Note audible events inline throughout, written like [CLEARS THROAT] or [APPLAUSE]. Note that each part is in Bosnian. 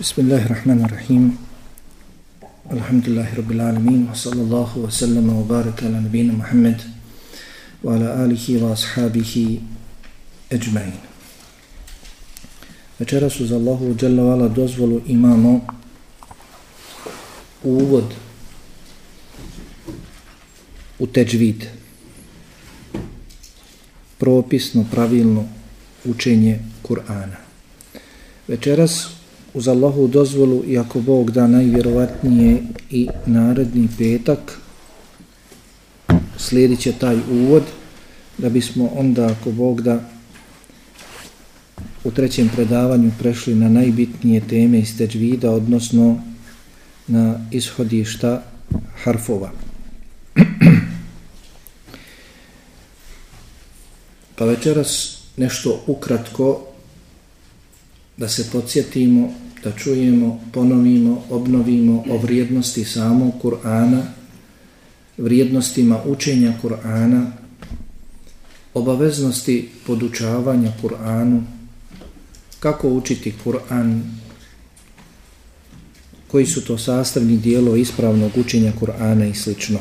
بسم الله الرحمن الرحيم الحمد لله رب العالمين وصلى الله وسلم وبارك على نبينا محمد وعلى آله وأصحابه أجمعين Večeras uz Allahu Jalla Vala dozvolu imamo uvod u teđvid. Propisno, pravilno učenje Kur'ana. Večeras uz Allahu dozvolu, i ako Bog da najvjerovatnije i naredni petak, slijedit će taj uvod, da bismo onda, ako Bog da, u trećem predavanju prešli na najbitnije teme iz teđvida, odnosno na ishodišta harfova. [CLEARS THROAT] pa večeras nešto ukratko da se podsjetimo, da čujemo, ponovimo, obnovimo o vrijednosti samog Kur'ana, vrijednostima učenja Kur'ana, obaveznosti podučavanja Kur'anu, kako učiti Kur'an, koji su to sastavni dijelo ispravnog učenja Kur'ana i slično.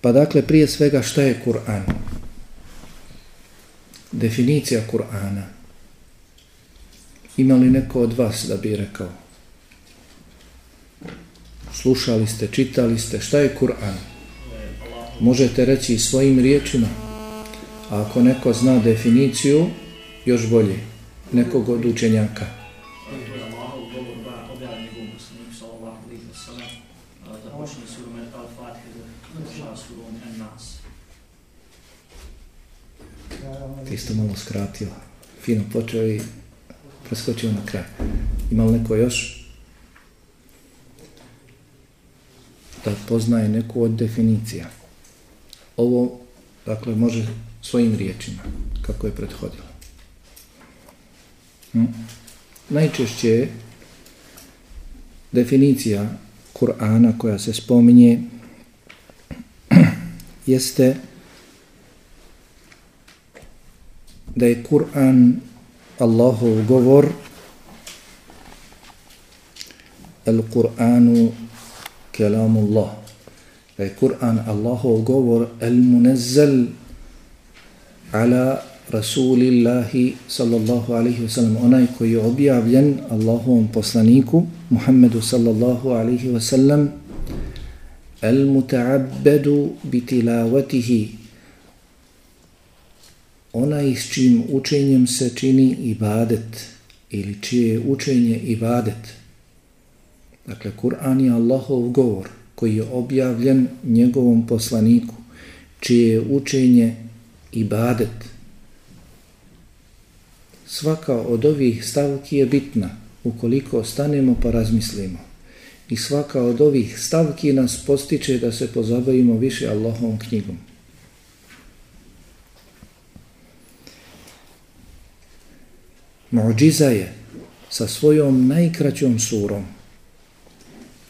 Pa dakle, prije svega šta je Kur'an? Definicija Kur'ana. Ima li neko od vas da bi rekao? Slušali ste, čitali ste, šta je Kur'an? Možete reći svojim riječima. A ako neko zna definiciju, još bolje. Nekog od učenjaka. Isto malo skratio. Fino počeo i preskočio na kraj. Ima li neko još? Da poznaje neku od definicija. Ovo, dakle, može svojim riječima, kako je prethodilo. Hm? Najčešće definicija Kur'ana koja se spominje [CLEARS THROAT] jeste da je Kur'an Allahov govor Al-Qur'anu kelamullah. Da je Kur'an Allahov govor Al-Munazzal ala Rasulillahi sallallahu alaihi wa sallam. Onaj koji je objavljen Allahovom poslaniku Muhammedu sallallahu alaihi wa sallam Al-Muta'abbedu bitilavatihi onaj s čim učenjem se čini ibadet ili čije je učenje ibadet. Dakle, Kur'an je Allahov govor koji je objavljen njegovom poslaniku, čije je učenje ibadet. Svaka od ovih stavki je bitna ukoliko stanemo pa razmislimo. I svaka od ovih stavki nas postiče da se pozabavimo više Allahovom knjigom. Mu'điza je sa svojom najkraćom surom,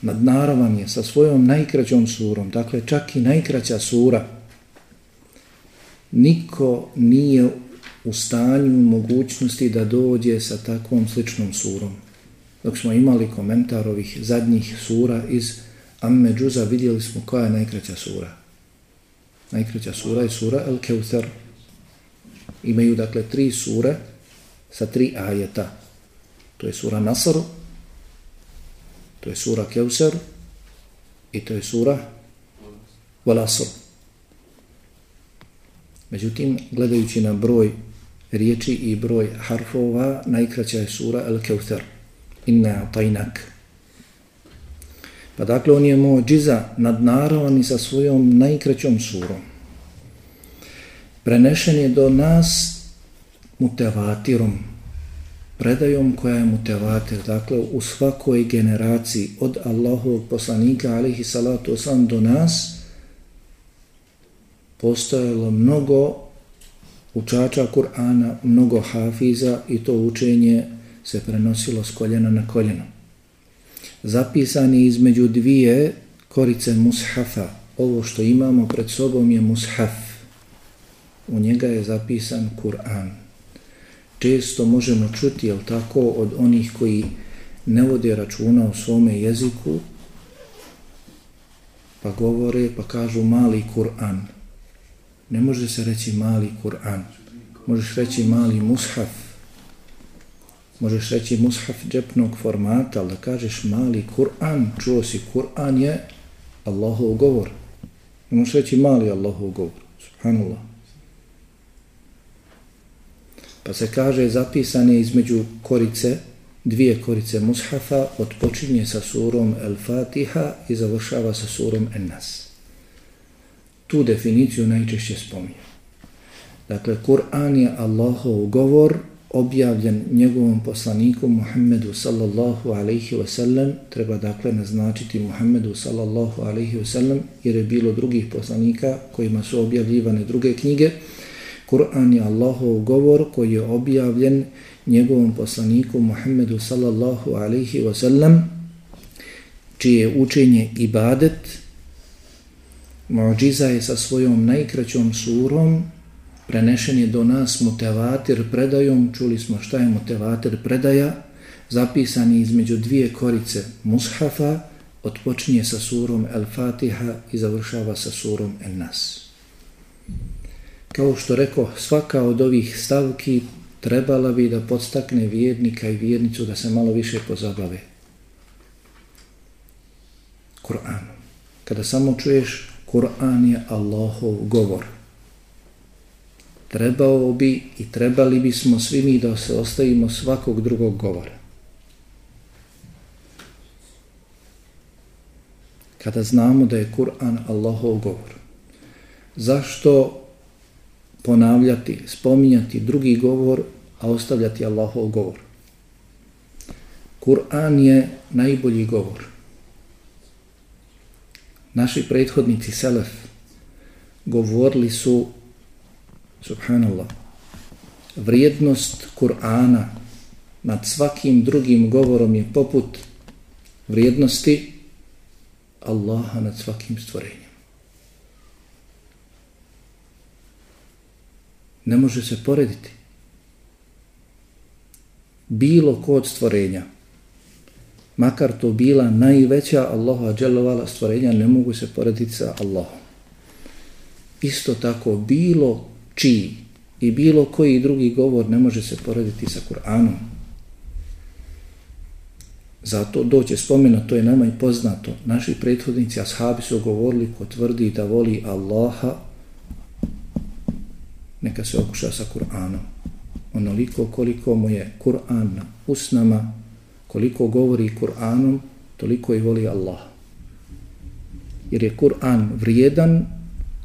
nadnaravan je sa svojom najkraćom surom, dakle čak i najkraća sura, niko nije u stanju mogućnosti da dođe sa takvom sličnom surom. Dok smo imali komentar ovih zadnjih sura iz Amme Džuza, vidjeli smo koja je najkraća sura. Najkraća sura je sura El Keuter. Imaju dakle tri sure, sa tri ajeta. To je sura Nasr, to je sura Keuser i to je sura Valasr. Međutim, gledajući na broj riječi i broj harfova, najkraća je sura El Keusar. Inna tajnak. Pa dakle, on je mođiza nadnarovan sa svojom najkraćom surom. Prenešen je do nas mutevatirom, predajom koja je mutevatir, dakle u svakoj generaciji od Allahovog poslanika alihi salatu osam do nas postojalo mnogo učača Kur'ana, mnogo hafiza i to učenje se prenosilo s koljena na koljeno. Zapisani između dvije korice mushafa, ovo što imamo pred sobom je mushaf. U njega je zapisan Kur'an često možemo čuti, jel tako, od onih koji ne vode računa u svome jeziku, pa govore, pa kažu mali Kur'an. Ne može se reći mali Kur'an. Možeš reći mali mushaf. Možeš reći mushaf džepnog formata, ali da kažeš mali Kur'an, čuo si Kur'an je Allahov govor. Ne možeš reći mali Allahov govor. Subhanallah. Pa se kaže zapisane između korice, dvije korice mushafa, odpočinje sa surom El-Fatiha i završava sa surom En-Nas. Tu definiciju najčešće spominje. Dakle, Kur'an je Allahov govor objavljen njegovom poslaniku Muhammedu sallallahu alaihi ve sellem, treba dakle naznačiti Muhammedu sallallahu alaihi ve sellem, jer je bilo drugih poslanika kojima su objavljivane druge knjige. Kur'an je Allahov govor koji je objavljen njegovom poslaniku Muhammedu sallallahu alaihi wa sallam, čije učenje ibadet, muđiza je sa svojom najkraćom surom, prenešen je do nas mutevatir predajom, čuli smo šta je mutevatir predaja, zapisan je između dvije korice mushafa, otpočinje sa surom El-Fatiha i završava sa surom El-Nas. Kao što rekao, svaka od ovih stavki trebala bi da podstakne vjernika i vjernicu da se malo više pozabave. Kur'an. Kada samo čuješ Kur'an je Allahov govor. Trebao bi i trebali bismo svi mi da se ostavimo svakog drugog govora. Kada znamo da je Kur'an Allahov govor. Zašto ponavljati, spominjati drugi govor a ostavljati Allahov govor. Kur'an je najbolji govor. Naši prethodnici Selef govorili su subhanallah vrijednost Kur'ana nad svakim drugim govorom je poput vrijednosti Allaha nad svakim stvorenjem. Ne može se porediti bilo kod stvorenja, makar to bila najveća Allaha dželovala stvorenja, ne mogu se porediti sa Allahom. Isto tako, bilo čiji i bilo koji drugi govor ne može se porediti sa Kur'anom. Zato doće spomena, to je nama i poznato. Naši prethodnici, ashabi su govorili ko tvrdi da voli Allaha, neka se okuša sa Kur'anom onoliko koliko mu je Kur'an na usnama, koliko govori Kur'anom, toliko i voli Allah. Jer je Kur'an vrijedan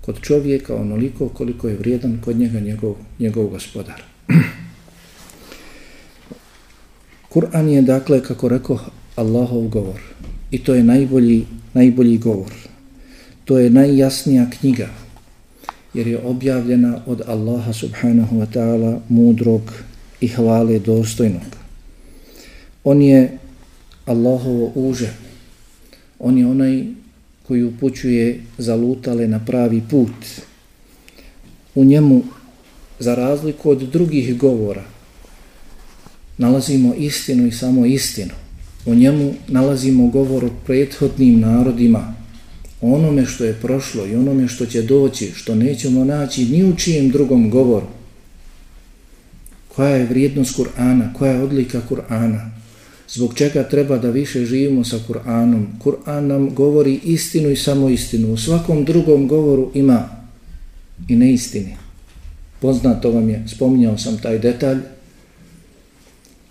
kod čovjeka onoliko koliko je vrijedan kod njega njegov, njegov gospodar. [CLEARS THROAT] Kur'an je dakle, kako rekao, Allahov govor. I to je najbolji, najbolji govor. To je najjasnija knjiga jer je objavljena od Allaha subhanahu wa ta'ala mudrog i hvale dostojnog. On je Allahovo uže. On je onaj koji upućuje zalutale na pravi put. U njemu, za razliku od drugih govora, nalazimo istinu i samo istinu. U njemu nalazimo govor o prethodnim narodima, onome što je prošlo i onome što će doći, što nećemo naći ni u čijem drugom govoru. Koja je vrijednost Kur'ana, koja je odlika Kur'ana, zbog čega treba da više živimo sa Kur'anom. Kur'an nam govori istinu i samo istinu. U svakom drugom govoru ima i neistini. Poznato vam je, spominjao sam taj detalj,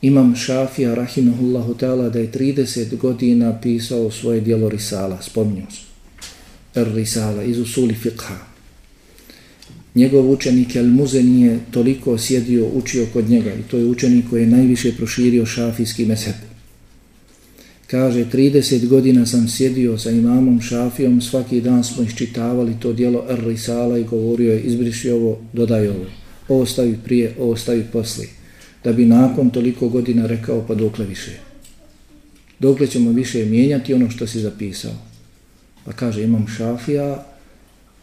Imam Šafija, rahimahullahu ta'ala, da je 30 godina pisao svoje dijelo Risala, spominjao sam. Risala iz usuli fiqha. Njegov učenik Al-Muzen je toliko sjedio, učio kod njega i to je učenik koji je najviše proširio šafijski mezheb. Kaže, 30 godina sam sjedio sa imamom Šafijom, svaki dan smo iščitavali to dijelo Ar-Risala i govorio je, izbriši ovo, dodaj ovo. Ovo stavi prije, ovo stavi posli. Da bi nakon toliko godina rekao, pa dokle više. Dokle ćemo više mijenjati ono što si zapisao. Pa kaže imam šafija,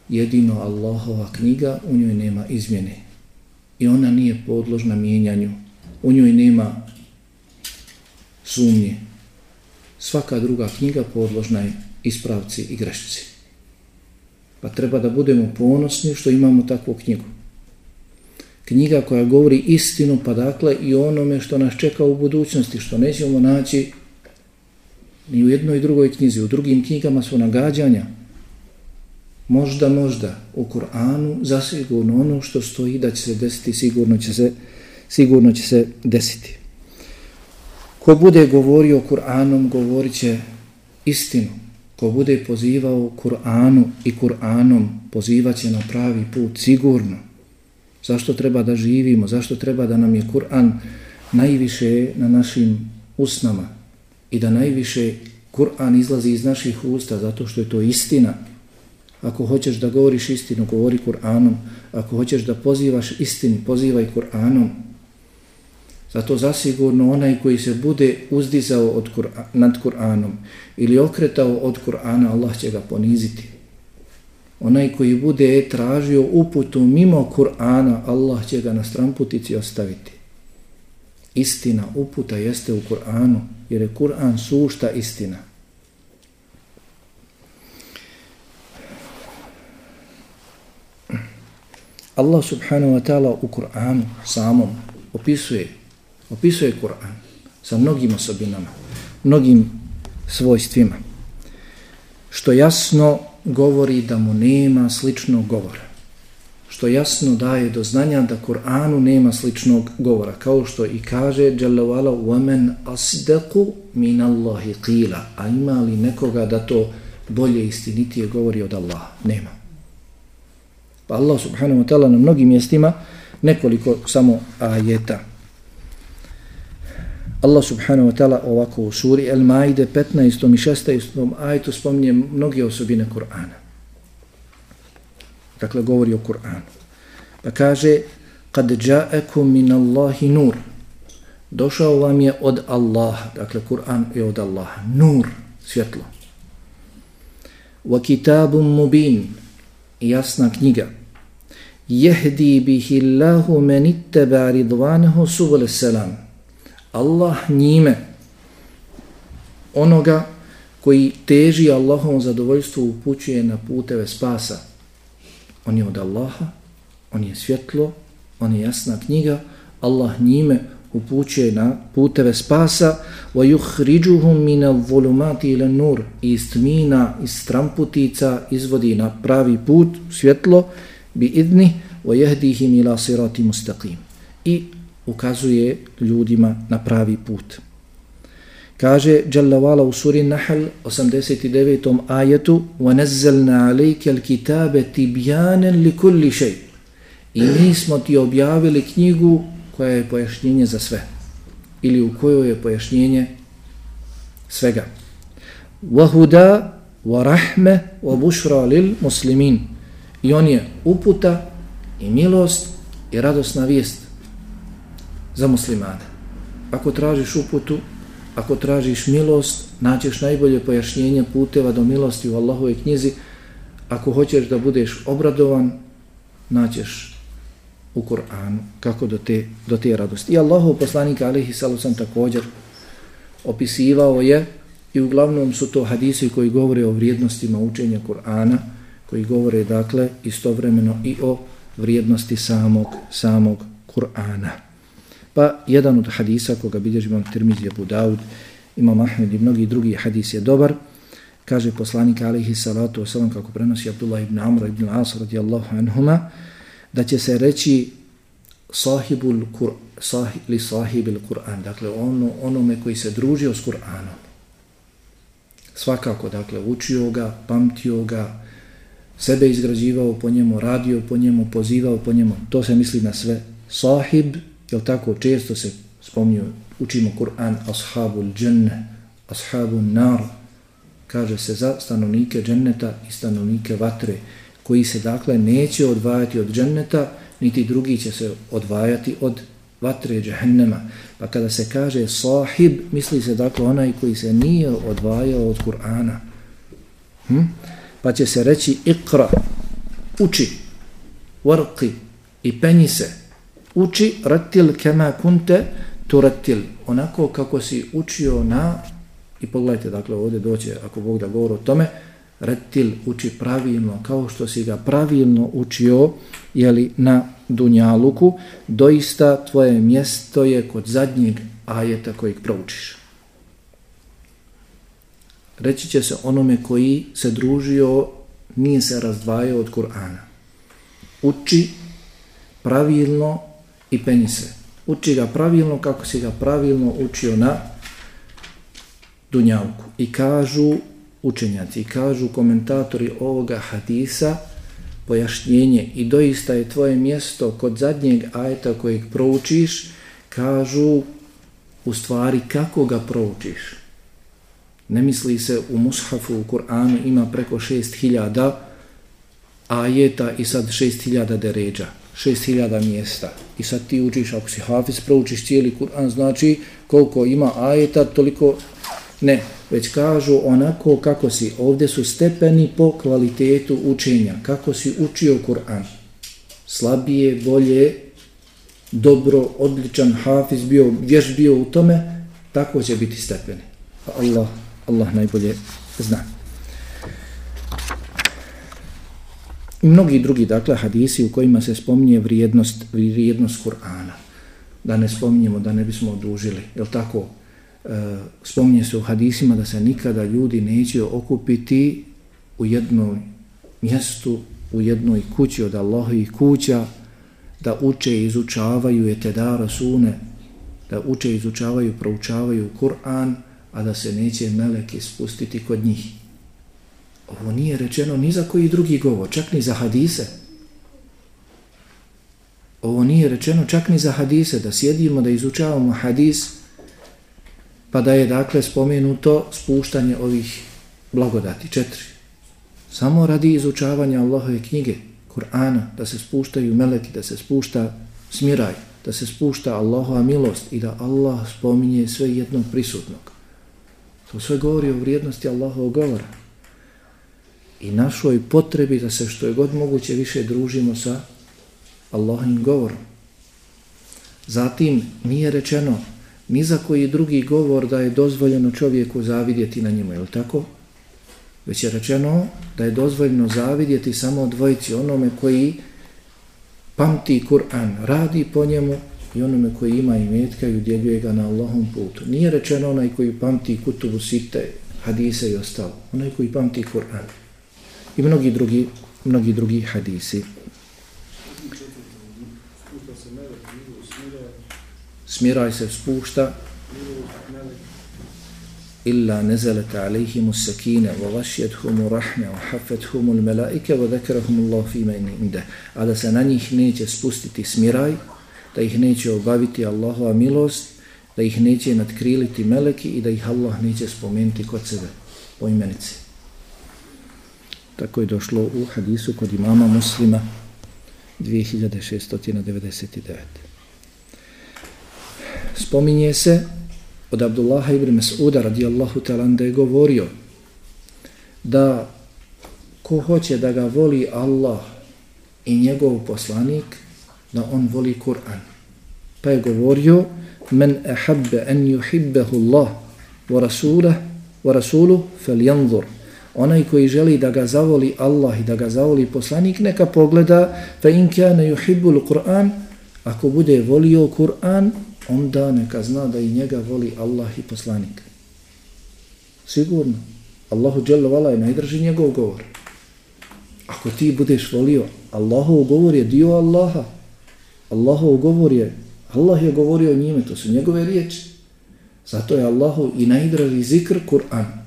jedino Allahova knjiga, u njoj nema izmjene. I ona nije podložna mijenjanju. u njoj nema sumnje. Svaka druga knjiga podložna je ispravci i grešci. Pa treba da budemo ponosni što imamo takvu knjigu. Knjiga koja govori istinu, pa dakle i onome što nas čeka u budućnosti, što nećemo naći ni u jednoj drugoj knjizi. U drugim knjigama su nagađanja. Možda, možda u Kur'anu zasigurno ono što stoji da će se desiti, sigurno će se, sigurno će se desiti. Ko bude govorio Kur'anom, govorit će istinu. Ko bude pozivao Kur'anu i Kur'anom, pozivaće na pravi put, sigurno. Zašto treba da živimo? Zašto treba da nam je Kur'an najviše na našim usnama? I da najviše Kur'an izlazi iz naših usta zato što je to istina. Ako hoćeš da govoriš istinu, govori Kur'anom. Ako hoćeš da pozivaš istini, pozivaj Kur'anom. Zato zasigurno onaj koji se bude uzdizao od Kur nad Kur'anom ili okretao od Kur'ana, Allah će ga poniziti. Onaj koji bude tražio uputu mimo Kur'ana, Allah će ga na stramputici ostaviti. Istina, uputa jeste u Kur'anu, jer je Kur'an sušta istina. Allah subhanahu wa ta'ala u Kur'anu samom opisuje opisuje Kur'an sa mnogim osobinama, mnogim svojstvima, što jasno govori da mu nema sličnog govora, što jasno daje do znanja da Kur'anu nema sličnog govora, kao što i kaže Jalla وَمَنْ أَصْدَقُ مِنَ اللَّهِ قِيلَ A ima li nekoga da to bolje istinitije govori od Allaha? Nema. Pa Allah subhanahu wa ta'ala na mnogim mjestima nekoliko samo ajeta Allah subhanahu wa ta'ala ovako u suri El Maide 15. i 16. ajetu spominje mnoge osobine Kur'ana. Dakle, govori o Kur'anu. Pa kaže, kad ja'ekum min Allahi nur, došao vam je od Allaha, dakle, Kur'an je od Allaha, nur, svjetlo. Wa kitabum mubin, jasna knjiga, jehdi bihi Allahu menitteba ridvanehu subul selam. Allah njime onoga koji teži Allahom zadovoljstvu upućuje na puteve spasa. On je od Allaha, on je svjetlo, on je jasna knjiga, Allah njime upućuje na puteve spasa wa yukhrijuhum min adh-dhulumati ila nur iz tmina iz stramputica izvodi na pravi put svjetlo bi idni wa yahdihim ila sirati mustaqim i ukazuje ljudima na pravi put. Kaže Jalla Vala u suri Nahl 89. ajetu وَنَزَّلْنَا عَلَيْكَ الْكِتَابَ تِبْيَانًا لِكُلِّ شَيْءٍ I mi smo ti objavili knjigu koja je pojašnjenje za sve. Ili u kojoj je pojašnjenje svega. وَهُدَا وَرَحْمَ وَبُشْرَ لِلْمُسْلِمِينَ I on je uputa i milost i radosna vijest za muslimane. Ako tražiš uputu, ako tražiš milost, naćeš najbolje pojašnjenje puteva do milosti u Allahove knjizi. Ako hoćeš da budeš obradovan, naćeš u Kur'anu kako do te, do te radosti. I Allahov poslanik alihi salu sam također opisivao je i uglavnom su to hadisi koji govore o vrijednostima učenja Kur'ana, koji govore dakle istovremeno i o vrijednosti samog, samog Kur'ana. Pa jedan od hadisa koga bilježi imam Tirmizi Abu Daud, imam Ahmed i mnogi drugi hadis je dobar. Kaže poslanik alihi salatu wasalam kako prenosi Abdullah ibn Amr ibn As radijallahu anhuma da će se reći sahibul kur, sahi, li sahibil Kur'an, dakle ono, onome koji se družio s Kur'anom. Svakako, dakle, učio ga, pamtio ga, sebe izgrađivao po njemu, radio po njemu, pozivao po njemu, to se misli na sve. Sahib Jel tako često se spomnio, učimo Kur'an, ashabul dženne, ashabul nar, kaže se za stanovnike dženneta i stanovnike vatre, koji se dakle neće odvajati od dženneta, niti drugi će se odvajati od vatre džehennema. Pa kada se kaže sahib, misli se dakle onaj koji se nije odvajao od Kur'ana. Hm? Pa će se reći ikra, uči, warqi i penji se, uči ratil kema kunte turatil, onako kako si učio na, i pogledajte, dakle, ovdje doće, ako Bog da govori o tome, ratil uči pravilno, kao što si ga pravilno učio, jeli, na Dunjaluku, doista tvoje mjesto je kod zadnjeg ajeta kojeg proučiš. Reći će se onome koji se družio, nije se razdvajao od Kur'ana. Uči pravilno i penji se. Uči ga pravilno kako si ga pravilno učio na Dunjavku. I kažu učenjaci, i kažu komentatori ovoga hadisa, pojašnjenje i doista je tvoje mjesto kod zadnjeg ajeta kojeg proučiš, kažu u stvari kako ga proučiš. Ne misli se u mushafu u Kur'anu ima preko šest hiljada ajeta i sad šest hiljada deređa, šest hiljada mjesta. I sad ti učiš, ako si hafiz, proučiš cijeli Kur'an, znači koliko ima ajeta, toliko ne. Već kažu onako kako si, ovdje su stepeni po kvalitetu učenja, kako si učio Kur'an. Slabije, bolje, dobro, odličan hafiz bio, vješ bio u tome, tako će biti stepeni. Pa Allah, Allah najbolje zna. I mnogi drugi, dakle, hadisi u kojima se spominje vrijednost, vrijednost Kur'ana. Da ne spominjemo, da ne bismo odužili. Je tako? E, spominje se u hadisima da se nikada ljudi neće okupiti u jednom mjestu, u jednoj kući od Allahovih kuća, da uče i izučavaju etedara sune, da uče i izučavaju, proučavaju Kur'an, a da se neće meleki spustiti kod njih. Ovo nije rečeno ni za koji drugi govor, čak ni za hadise. Ovo nije rečeno čak ni za hadise, da sjedimo, da izučavamo hadis, pa da je dakle spomenuto spuštanje ovih blagodati, četiri. Samo radi izučavanja Allahove knjige, Kur'ana, da se spuštaju meleki, da se spušta smiraj, da se spušta Allahova milost i da Allah spominje sve jednog prisutnog. To sve govori o vrijednosti Allahovog govora i našoj potrebi da se što je god moguće više družimo sa Allahovim govorom. Zatim nije rečeno ni za koji drugi govor da je dozvoljeno čovjeku zavidjeti na njemu, je li tako? Već je rečeno da je dozvoljeno zavidjeti samo dvojici onome koji pamti Kur'an, radi po njemu i onome koji ima imetka i udjeljuje ga na Allahom putu. Nije rečeno onaj koji pamti kutubu site, hadise i ostalo. Onaj koji pamti Kur'an. I mnogi drugi, mnogi drugi hadisi. smiraj se spušta. Illa nezalet alejhimu sakine wa vašjethumu rahme wa hafethumu melaike wa zekerahum Allah fima inde a da se na njih neće spustiti smiraj da ih neće obaviti Allahova milost da ih neće nadkriliti meleki i da ih Allah neće spomenuti kod sebe po imenici tako je došlo u hadisu kod imama muslima 2699 spominje se od Abdullaha ibn Mas'uda radijallahu ta'ala da je govorio da ko hoće da ga voli Allah i njegov poslanik, da on voli Kur'an. Pa je govorio men ahabbe en yuhibbehu Allah wa rasulah wa rasuluh fel janzur. Onaj koji želi da ga zavoli Allah i da ga zavoli poslanik, neka pogleda fa in kana yuhibbu Qur'an, ako bude volio Kur'an, onda neka zna da i njega voli Allah i poslanik. Sigurno. Allahu dželle vala je najdrži njegov govor. Ako ti budeš volio, Allahov govor je dio Allaha. Allahov govor je, Allah je govorio njime, to su njegove riječi. Zato je Allahu i najdraži zikr Kur'an.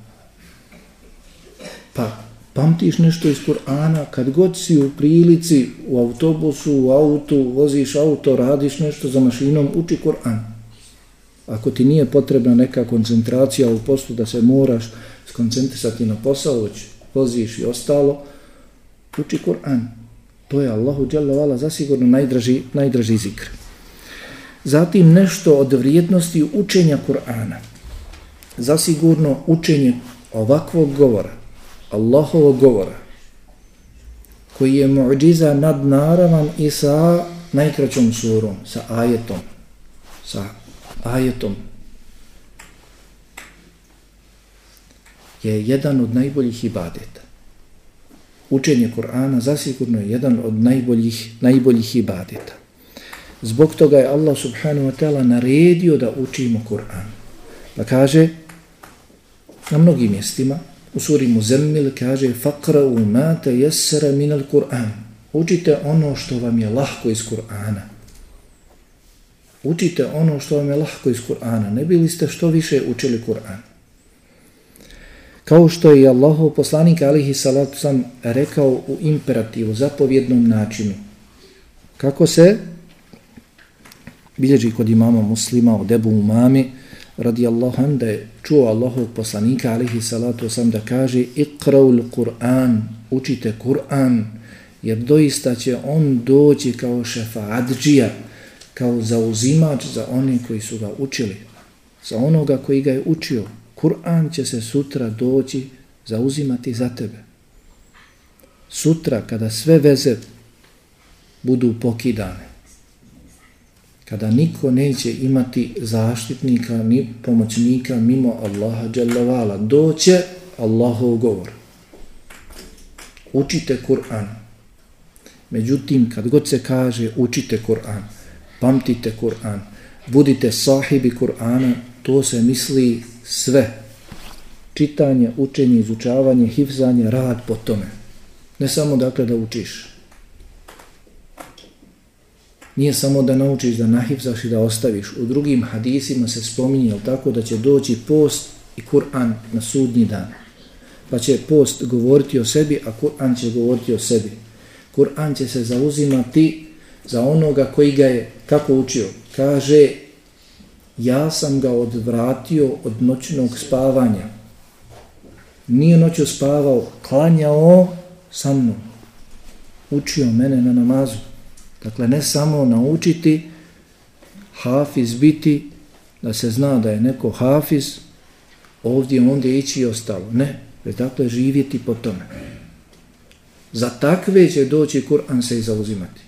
Pa pamtiš nešto iz Kur'ana, kad god si u prilici, u autobusu, u autu, voziš auto, radiš nešto za mašinom, uči Kur'an. Ako ti nije potrebna neka koncentracija u poslu da se moraš skoncentrisati na posao, već voziš i ostalo, uči Kur'an. To je Allahu dželle zasigurno najdraži, najdraži zikr. Zatim nešto od vrijednosti učenja Kur'ana. Zasigurno učenje ovakvog govora, Allahovog govora, koji je muđiza nadnaravan i sa najkraćom surom, sa ajetom, sa ajetom je jedan od najboljih ibadeta. Učenje Kur'ana zasigurno je jedan od najboljih, najboljih ibadeta. Zbog toga je Allah subhanahu wa ta'ala naredio da učimo Kur'an. Pa kaže na mnogim mjestima u suri Muzemmil kaže faqra'u ma tayassara min al-Qur'an. Učite ono što vam je lahko iz Kur'ana. Učite ono što vam je lahko iz Kur'ana. Ne bili ste što više učili Kur'an. Kao što je Allahov poslanik alihi salatu sam rekao u imperativu, zapovjednom načinu. Kako se bilježi kod imama muslima od Ebu Umami, radijallahu anhu da je čuo Allahov poslanika alihi salatu sam da kaže ikraul Kur'an, učite Kur'an, jer doista će on doći kao šefaadžija, kao zauzimač za one koji su ga učili, za onoga koji ga je učio. Kur'an će se sutra doći zauzimati za tebe. Sutra kada sve veze budu pokidane, kada niko neće imati zaštitnika ni pomoćnika mimo Allaha dželavala, doće Allahov govor. Učite Kur'an. Međutim, kad god se kaže učite Kur'an, pamtite Kur'an, budite sahibi Kur'ana, to se misli sve. Čitanje, učenje, izučavanje, hifzanje, rad po tome. Ne samo dakle da učiš. Nije samo da naučiš da nahifzaš i da ostaviš. U drugim hadisima se spominje tako da će doći post i Kur'an na sudnji dan. Pa će post govoriti o sebi, a Kur'an će govoriti o sebi. Kur'an će se zauzimati za onoga koji ga je kako učio. Kaže, ja sam ga odvratio od noćnog spavanja. Nije noću spavao, klanjao sa mnom. Učio mene na namazu. Dakle, ne samo naučiti hafiz biti, da se zna da je neko hafiz, ovdje ondje ići i ostalo. Ne, već dakle živjeti po tome. Za takve će doći Kur'an se i zauzimati.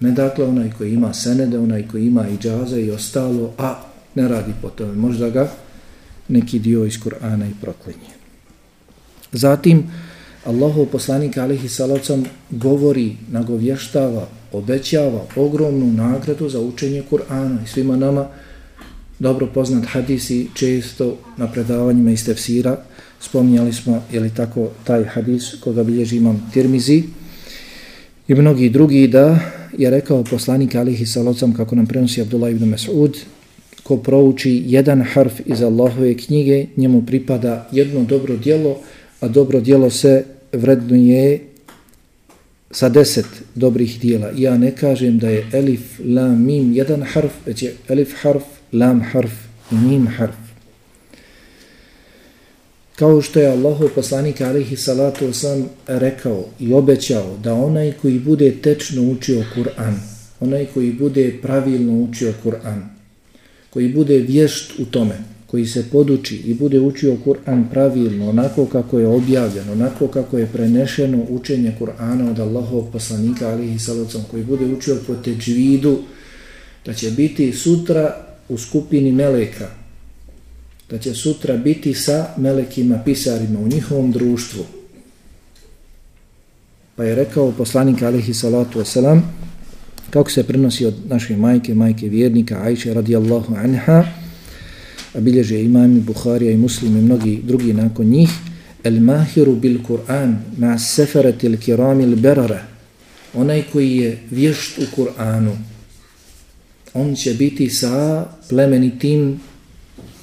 Ne dakle onaj koji ima senede, onaj koji ima i džaza i ostalo, a ne radi po tome. Možda ga neki dio iz Kur'ana i proklinje. Zatim, Allahov poslanik alihi salacom govori, nagovještava, obećava ogromnu nagradu za učenje Kur'ana i svima nama dobro poznat hadisi često na predavanjima iz tefsira. Spominjali smo, je li tako, taj hadis koga bilježi imam Tirmizi i mnogi drugi da je rekao poslanik alihi salocom kako nam prenosi Abdullah ibn Mas'ud ko prouči jedan harf iz Allahove knjige njemu pripada jedno dobro dijelo a dobro dijelo se vrednuje sa deset dobrih dijela. Ja ne kažem da je elif, lam, mim jedan harf, već je elif harf, lam harf i mim harf. Kao što je Allahov poslanik alihi salatu sam rekao i obećao da onaj koji bude tečno učio Kur'an, onaj koji bude pravilno učio Kur'an, koji bude vješt u tome, koji se poduči i bude učio Kur'an pravilno, onako kako je objavljeno, onako kako je prenešeno učenje Kur'ana od Allahovog poslanika alihi salacom, koji bude učio po teđvidu, da će biti sutra u skupini meleka, da će sutra biti sa melekima, pisarima u njihovom društvu. Pa je rekao poslanik alihi salatu wasalam, kako se prenosi od naše majke, majke vjernika, Ajše radijallahu anha, a bilježe imami Buharija i Muslim i mnogi drugi nakon njih, el mahiru bil Kur'an ma seferat il kirami il berara, onaj koji je vješt u Kur'anu, on će biti sa plemenitim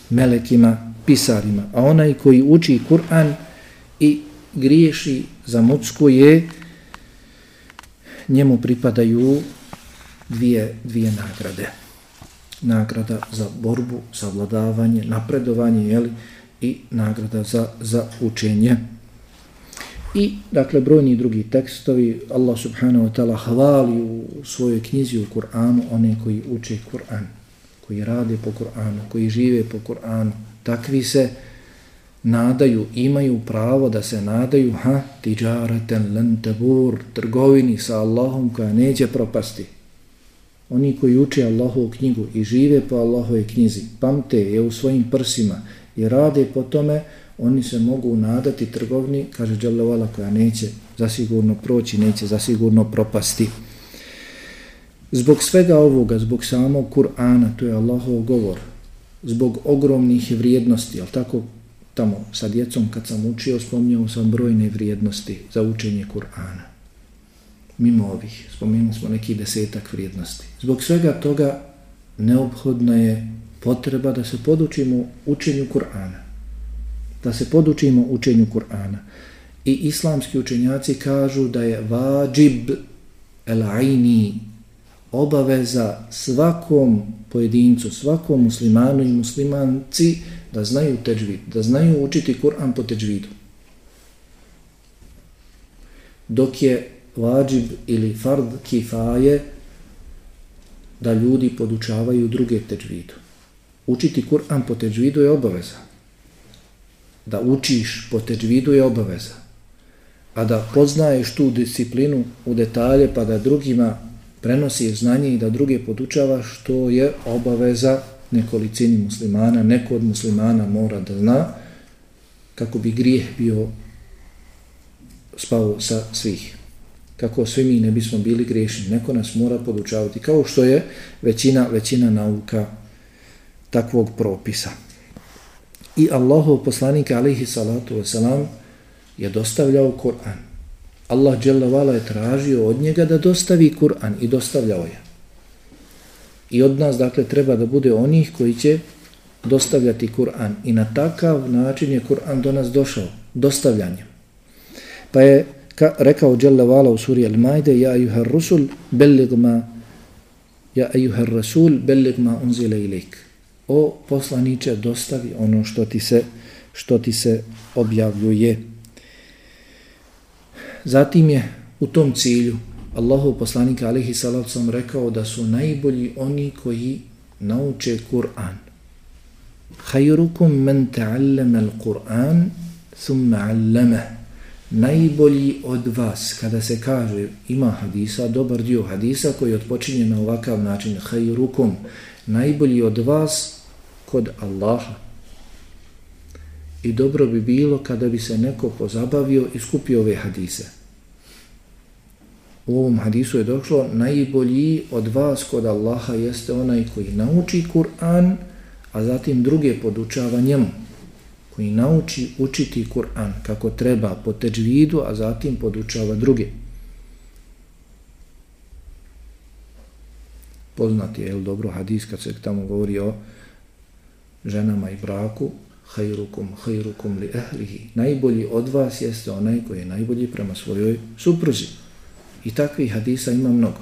melekima, pisarima, a onaj koji uči Kur'an i griješi za mucku je, njemu pripadaju dvije, dvije nagrade nagrada za borbu, savladavanje, napredovanje jeli, i nagrada za, za učenje. I, dakle, brojni drugi tekstovi, Allah subhanahu wa ta'ala hvali u svojoj knjizi u Kur'anu one koji uče Kur'an, koji rade po Kur'anu, koji žive po Kur'anu, takvi se nadaju, imaju pravo da se nadaju, ha, tiđareten lentebur, trgovini sa Allahom koja neće propasti oni koji uče Allahovu knjigu i žive po Allahove knjizi, pamte je u svojim prsima i rade po tome, oni se mogu nadati trgovni, kaže Đalevala, koja neće zasigurno proći, neće zasigurno propasti. Zbog svega ovoga, zbog samog Kur'ana, to je Allahov govor, zbog ogromnih vrijednosti, ali tako tamo sa djecom kad sam učio, spominjao sam brojne vrijednosti za učenje Kur'ana. Mimo ovih, Spomenuli smo neki desetak vrijednosti. Zbog svega toga neophodna je potreba da se podučimo učenju Kur'ana. Da se podučimo učenju Kur'ana. I islamski učenjaci kažu da je vađib el-aini obaveza svakom pojedincu, svakom muslimanu i muslimanci da znaju teđvid, da znaju učiti Kur'an po teđvidu. Dok je vađib ili fard kifaje da ljudi podučavaju druge teđvidu. Učiti Kur'an po teđvidu je obaveza. Da učiš po teđvidu je obaveza. A da poznaješ tu disciplinu u detalje pa da drugima prenosi znanje i da druge podučava što je obaveza nekolicini muslimana, neko od muslimana mora da zna kako bi grijeh bio spao sa svih. Kako svi mi ne bismo bili griješni. Neko nas mora podučavati kao što je većina, većina nauka takvog propisa. I Allahov poslanik alihi salatu wasalam je dostavljao Kur'an. Allah dželle je tražio od njega da dostavi Kur'an i dostavljao je. I od nas, dakle, treba da bude onih koji će dostavljati Kur'an. I na takav način je Kur'an do nas došao, dostavljanjem. Pa je ka, rekao Jalla Vala u suri Al-Majde, Ja ayuhar rusul, bellig ma, ja ayuhar rasul, bellig ma unzile ilik. O poslaniče, dostavi ono što ti se, što ti se objavljuje. Zatim je u tom cilju Allahu poslanika alihi salacom rekao da su najbolji oni koji nauče Kur'an. Hayrukum men ta'allama al-Qur'an thumma 'allama. Najbolji od vas kada se kaže ima hadisa, dobar dio hadisa koji odpočinje na ovakav način hayrukum. Najbolji od vas kod Allaha. I dobro bi bilo kada bi se neko pozabavio i skupio ove hadise u ovom hadisu je došlo najbolji od vas kod Allaha jeste onaj koji nauči Kur'an, a zatim druge podučava njemu. Koji nauči učiti Kur'an kako treba po teđvidu, a zatim podučava druge. Poznati je, dobro, hadis kad se tamo govori o ženama i braku, hajrukum, hajrukum li ehlihi. Najbolji od vas jeste onaj koji je najbolji prema svojoj supruzi. I takvih hadisa ima mnogo.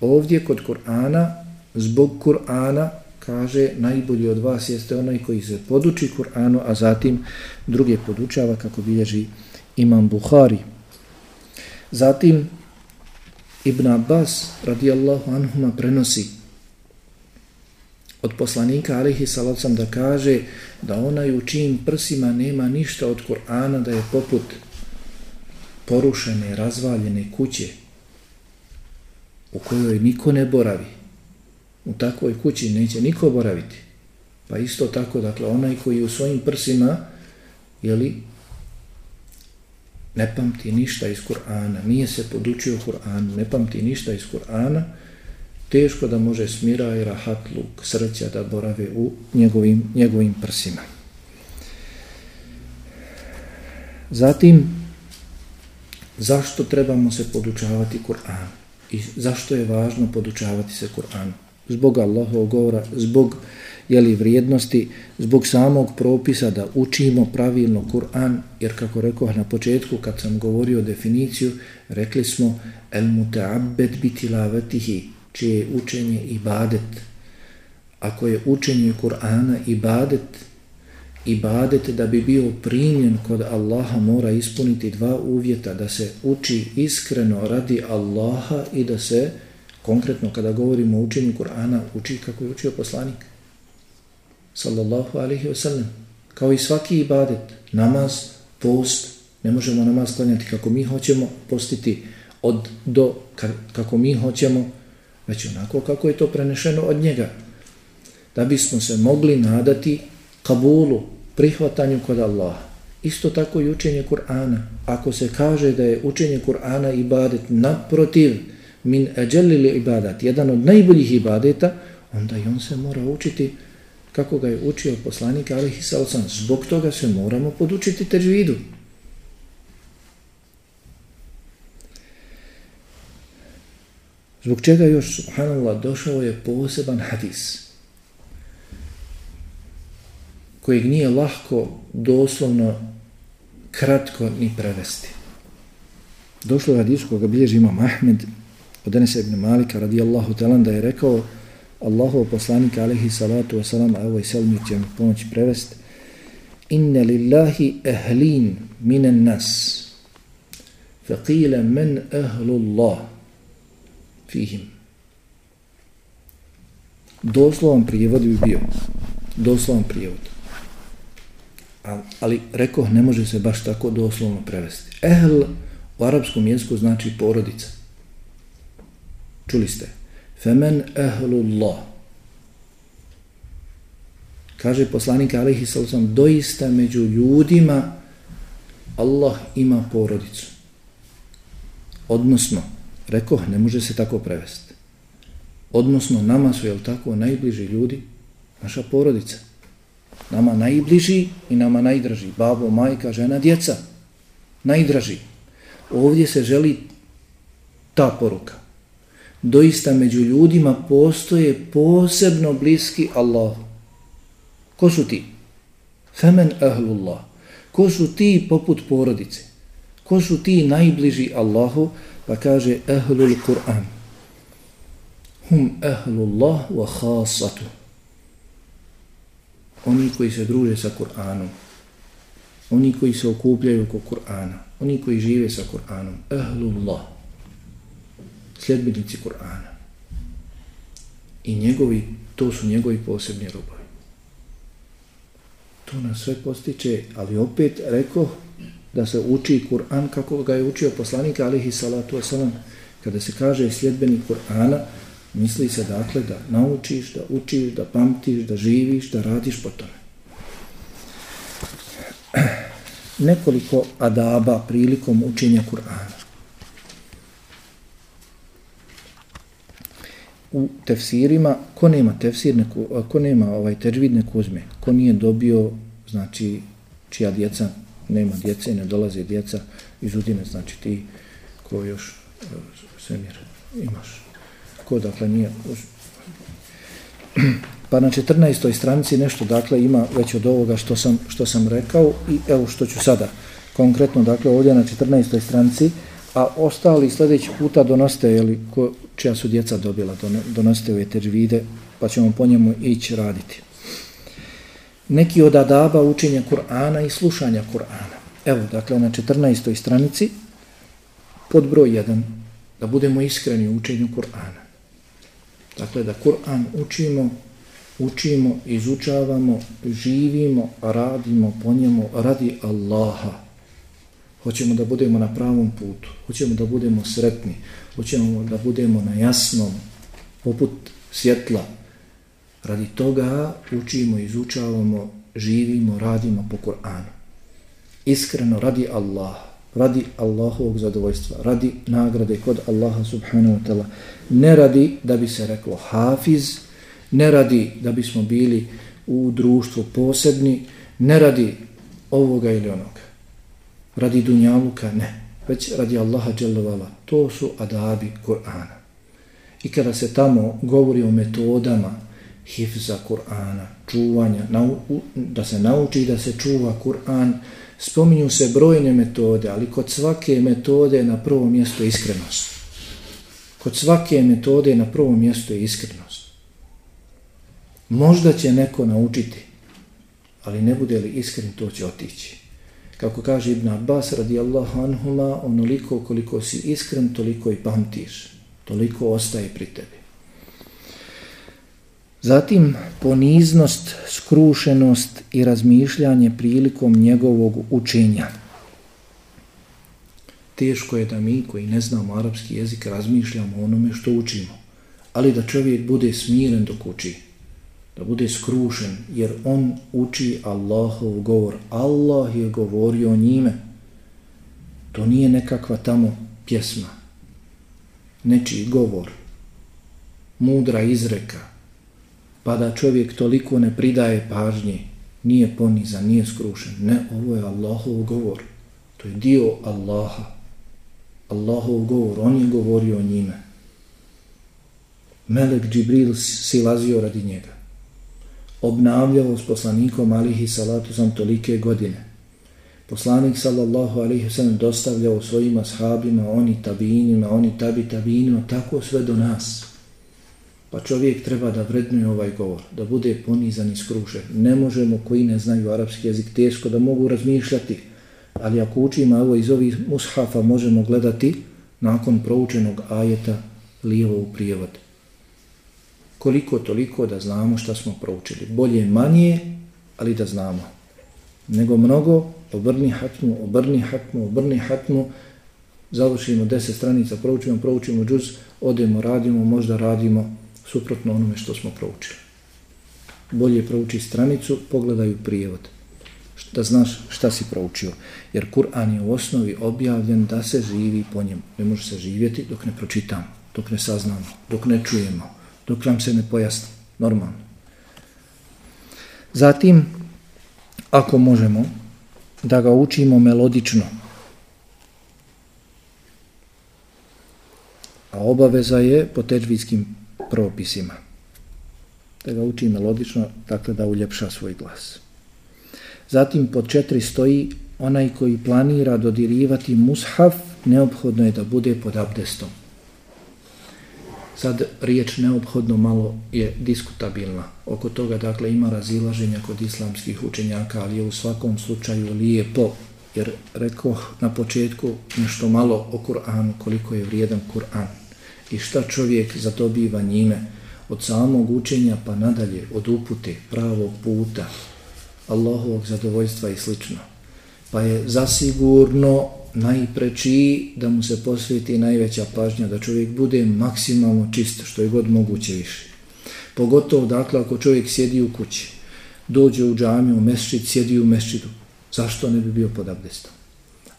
Ovdje kod Kur'ana, zbog Kur'ana, kaže najbolji od vas jeste onaj koji se poduči Kur'anu, a zatim druge podučava kako bilježi Imam Buhari. Zatim Ibn Abbas radijallahu anhuma prenosi od poslanika alihi salacom da kaže da onaj u čijim prsima nema ništa od Kur'ana da je poput porušene, razvaljene kuće u kojoj niko ne boravi. U takvoj kući neće niko boraviti. Pa isto tako, dakle, onaj koji u svojim prsima, jeli, ne pamti ništa iz Kur'ana, nije se podučio Kur'anu, ne pamti ništa iz Kur'ana, teško da može smira i rahatluk, srća da borave u njegovim, njegovim prsima. Zatim, zašto trebamo se podučavati Kur'an i zašto je važno podučavati se Kur'anu. Zbog Allahovog govora, zbog jeli, vrijednosti, zbog samog propisa da učimo pravilno Kur'an, jer kako rekao na početku kad sam govorio definiciju, rekli smo el muta'abbed bitilavatihi, čije je učenje ibadet. Ako je učenje Kur'ana ibadet, ibadet da bi bio primljen kod Allaha mora ispuniti dva uvjeta da se uči iskreno radi Allaha i da se konkretno kada govorimo o učenju Kur'ana uči kako je učio poslanik sallallahu alaihi wasallam kao i svaki ibadet namaz, post ne možemo namaz klanjati kako mi hoćemo postiti od do kako mi hoćemo već onako kako je to prenešeno od njega. Da bismo se mogli nadati kabulu, prihvatanju kod Allaha. Isto tako i učenje Kur'ana. Ako se kaže da je učenje Kur'ana ibadet naprotiv min ajalli ibadat, jedan od najboljih ibadeta, onda i on se mora učiti kako ga je učio poslanik Alihi Salsan. Zbog toga se moramo podučiti teđvidu. Zbog čega još, subhanallah, došao je poseban hadis kojeg nije lahko doslovno kratko ni prevesti. Došlo je hadis koga bilježi imam Ahmed od Enesa ibn Malika radijallahu talan da je rekao Allahov poslanik alaihi salatu wasalam a ovoj selmi će mi pomoći prevest, Inne lillahi ahlin minan nas faqila men ahlu fihim. Doslovan prijevod bi bio. Doslovan prijevod. Ali, ali rekao, ne može se baš tako doslovno prevesti. Ehl u arapskom jeziku znači porodica. Čuli ste? Femen ehlullah. Kaže poslanik Alihi Salusam, doista među ljudima Allah ima porodicu. Odnosno, Rekao, ne može se tako prevesti. Odnosno, nama su, jel tako, najbliži ljudi, naša porodica. Nama najbliži i nama najdraži. Babo, majka, žena, djeca. Najdraži. Ovdje se želi ta poruka. Doista među ljudima postoje posebno bliski Allah. Ko su ti? Femen ahlullah. Ko su ti poput porodice? Ko su ti najbliži Allahu? Pa kaže ahlul Kur'an. Hum ahlullah wa khasatu. Oni koji se druže sa Kur'anom. Oni koji se okupljaju oko Kur'ana. Oni koji žive sa Kur'anom. Ahlullah Sljedbenici Kur'ana. I njegovi, to su njegovi posebni robovi. To nas sve postiče, ali opet rekao, da se uči Kur'an kako ga je učio poslanik alihi salatu wasalam. Kada se kaže sljedbenik Kur'ana, misli se dakle da naučiš, da učiš, da pamtiš, da živiš, da radiš po tome. Nekoliko adaba prilikom učenja Kur'ana. U tefsirima, ko nema tefsir, neko, ko nema ovaj teđvid, neko uzme. Ko nije dobio, znači, čija djeca nema djece, ne dolaze djeca iz Udine, znači ti ko još e, svemir imaš. Ko dakle nije... Pa na 14. stranici nešto dakle ima već od ovoga što sam, što sam rekao i evo što ću sada konkretno dakle ovdje na 14. stranici a ostali sljedeći puta donoste jeli, ko, čija su djeca dobila donoste ove teđvide pa ćemo po njemu ići raditi neki od adaba učenja Kur'ana i slušanja Kur'ana. Evo, dakle, na 14. stranici, pod broj 1, da budemo iskreni u učenju Kur'ana. Dakle, da Kur'an učimo, učimo, izučavamo, živimo, radimo po njemu radi Allaha. Hoćemo da budemo na pravom putu, hoćemo da budemo sretni, hoćemo da budemo na jasnom, poput svjetla, Radi toga učimo, izučavamo, živimo, radimo po Kur'anu. Iskreno radi Allah, radi Allahovog zadovoljstva, radi nagrade kod Allaha subhanahu wa ta'ala. Ne radi da bi se reklo hafiz, ne radi da bismo bili u društvu posebni, ne radi ovoga ili onoga. Radi dunjaluka, ne. Već radi Allaha dželovala. To su adabi Kur'ana. I kada se tamo govori o metodama hifza Kur'ana, čuvanja, da se nauči da se čuva Kur'an, spominju se brojne metode, ali kod svake metode na prvom mjestu je iskrenost. Kod svake metode na prvom mjestu je iskrenost. Možda će neko naučiti, ali ne bude li iskren, to će otići. Kako kaže Ibn Abbas radijallahu anhuma, onoliko koliko si iskren, toliko i pamtiš, toliko ostaje pri tebi. Zatim poniznost, skrušenost i razmišljanje prilikom njegovog učenja. Teško je da mi koji ne znamo arapski jezik razmišljamo onome što učimo. ali da čovjek bude smiren dok uči, da bude skrušen, jer on uči Allahov govor. Allah je govorio o njime. To nije nekakva tamo pjesma, nečiji govor, mudra izreka, pa da čovjek toliko ne pridaje pažnje, nije ponizan, nije skrušen. Ne, ovo je Allahov govor. To je dio Allaha. Allahov govor, on je govorio o njime. Melek Džibril silazio radi njega. Obnavljao s poslanikom alihi salatu sam tolike godine. Poslanik sallallahu alaihi sallam dostavljao svojima ashabima, oni tabinima, oni tabi tabinima, tako sve do nas. Pa čovjek treba da vrednuje ovaj govor, da bude ponizan i skrušen. Ne možemo, koji ne znaju arapski jezik, teško da mogu razmišljati, ali ako učimo ovo iz ovih mushafa, možemo gledati nakon proučenog ajeta lijevo u prijevod. Koliko toliko da znamo šta smo proučili. Bolje manje, ali da znamo. Nego mnogo, obrni hatmu, obrni hatmu, obrni hatmu, završimo deset stranica, proučimo, proučimo džuz, odemo, radimo, možda radimo, suprotno onome što smo proučili. Bolje prouči stranicu, pogledaju prijevod. Da znaš šta si proučio. Jer Kur'an je u osnovi objavljen da se živi po njemu. Ne može se živjeti dok ne pročitamo, dok ne saznamo, dok ne čujemo, dok vam se ne pojasni. Normalno. Zatim, ako možemo, da ga učimo melodično, a obaveza je po teđvijskim propisima. Da ga uči melodično, dakle da uljepša svoj glas. Zatim pod četiri stoji onaj koji planira dodirivati mushaf, neophodno je da bude pod abdestom. Sad riječ neophodno malo je diskutabilna. Oko toga dakle ima razilaženja kod islamskih učenjaka, ali je u svakom slučaju lijepo, jer rekao na početku nešto malo o Kur'anu, koliko je vrijedan Kur'an i šta čovjek zadobiva njime od samog učenja pa nadalje, od upute, pravog puta, Allahovog zadovoljstva i slično. Pa je zasigurno najprečiji da mu se posveti najveća pažnja, da čovjek bude maksimalno čist, što je god moguće više. Pogotovo, dakle, ako čovjek sjedi u kući, dođe u džamiju, u mesčit, sjedi u mesčitu, zašto ne bi bio pod abdestom?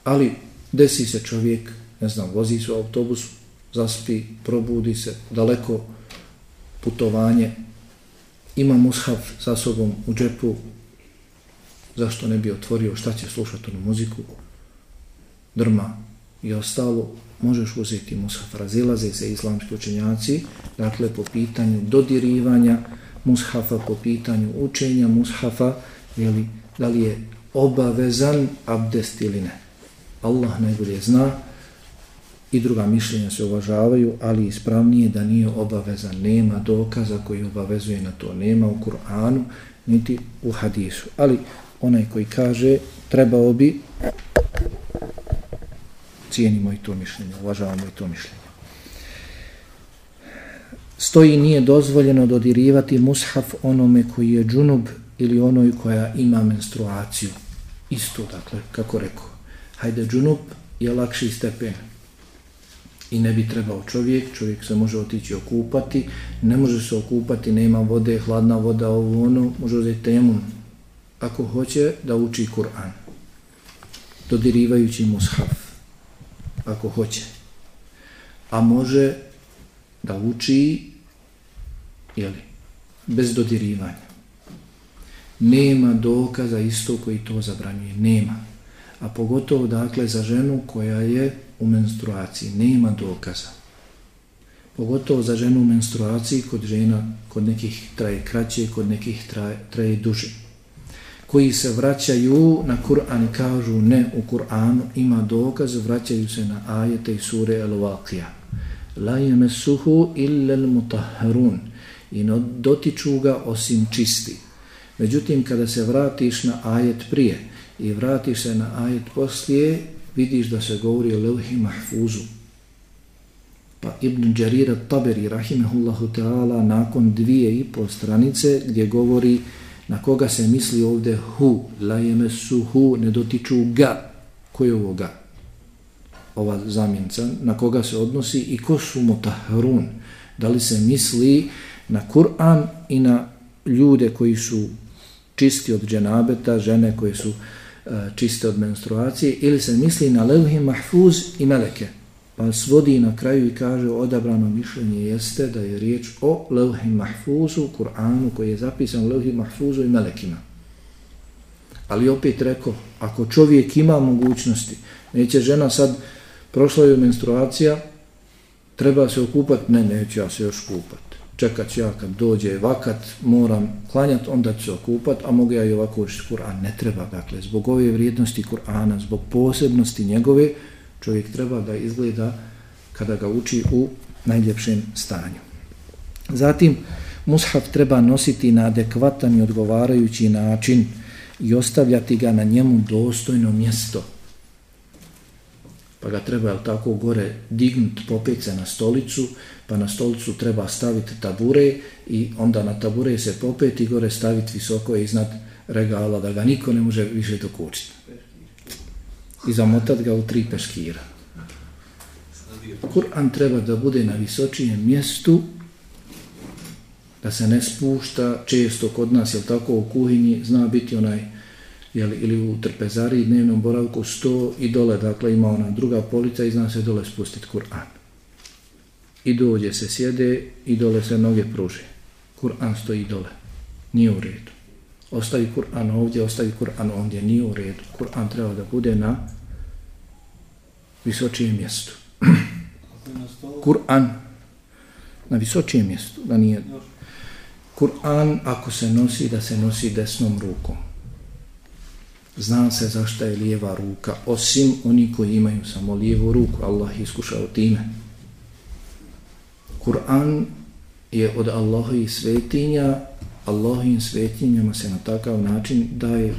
Ali desi se čovjek, ne znam, vozi se u autobusu, zaspi, probudi se, daleko putovanje, ima mushaf sa sobom u džepu, zašto ne bi otvorio, šta će slušati onu muziku, drma i ostalo, možeš uzeti mushaf, razilaze se islamski učenjaci, dakle po pitanju dodirivanja mushafa, po pitanju učenja mushafa, jeli, da li je obavezan abdest ili ne. Allah najbolje zna, i druga mišljenja se uvažavaju, ali ispravnije da nije obavezan, nema dokaza koji obavezuje na to, nema u Kur'anu, niti u hadisu. Ali onaj koji kaže, trebao bi, cijenimo i to mišljenje, uvažavamo i to mišljenje. Stoji nije dozvoljeno dodirivati mushaf onome koji je džunub ili onoj koja ima menstruaciju. Isto, dakle, kako rekao. Hajde, džunub je lakši stepen, i ne bi trebao čovjek, čovjek se može otići okupati, ne može se okupati, nema vode, hladna voda, ovo ono, može uzeti temu, ako hoće da uči Kur'an, dodirivajući mushaf, ako hoće, a može da uči, jeli, bez dodirivanja. Nema dokaza isto koji to zabranjuje, nema. A pogotovo, dakle, za ženu koja je u menstruaciji. Nema dokaza. Pogotovo za ženu u menstruaciji, kod žena, kod nekih traje kraće, kod nekih traje, traje duže. Koji se vraćaju na Kur'an i kažu ne u Kur'anu, ima dokaz, vraćaju se na ajete i sure Al-Waqija. La yamassuhu illa al-mutahharun. I dotiču ga osim čisti. Međutim, kada se vratiš na ajet prije i vratiš se na ajet poslije, vidiš da se govori o levhi mahfuzu. Pa Ibn Đarira Taberi, rahimehullahu ta'ala, nakon dvije i pol stranice, gdje govori na koga se misli ovdje hu, la jeme su hu, ne dotiču ga. Ko je ovo ga? Ova zamjenca, na koga se odnosi i ko su mutahrun? Da li se misli na Kur'an i na ljude koji su čisti od dženabeta, žene koje su uh, čiste od menstruacije, ili se misli na levhi mahfuz i meleke. Pa svodi na kraju i kaže odabrano mišljenje jeste da je riječ o levhi mahfuzu, Kur'anu koji je zapisan levhi mahfuzu i melekima. Ali opet rekao, ako čovjek ima mogućnosti, neće žena sad, prošla je menstruacija, treba se okupati, ne, neću ja se još kupat. Čekat ću ja kad dođe vakat, moram klanjat, onda ću se okupat, a mogu ja i ovako učiti Kur'an. Ne treba, dakle, zbog ove vrijednosti Kur'ana, zbog posebnosti njegove, čovjek treba da izgleda kada ga uči u najljepšem stanju. Zatim, mushaf treba nositi na adekvatan i odgovarajući način i ostavljati ga na njemu dostojno mjesto. Pa ga treba, jel tako, gore dignut, popet se na stolicu, pa na stolicu treba staviti tabure i onda na tabure se popet i gore staviti visoko iznad regala da ga niko ne može više dokučiti i zamotat ga u tri peškira. Kur'an treba da bude na visočijem mjestu, da se ne spušta često kod nas, jel tako, u kuhinji zna biti onaj, jel, ili u trpezari dnevnom boravku sto i dole, dakle ima ona druga polica i zna se dole spustiti Kur'an. I dođe se sjede i dole se noge pruže. Kur'an stoji dole. Nije u redu ostavi Kur'an ovdje, ostavi Kur'an ovdje, nije u redu. Kur'an treba da bude na visočijem mjestu. [CLEARS THROAT] Kur'an na visočijem mjestu, da nije... Kur'an ako se nosi, da se nosi desnom rukom. Zna se zašto je lijeva ruka, osim oni koji imaju samo lijevu ruku. Allah iskušao time. Kur'an je od Allahovi svetinja Allahovim svetinjama se na takav način daje